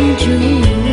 dream.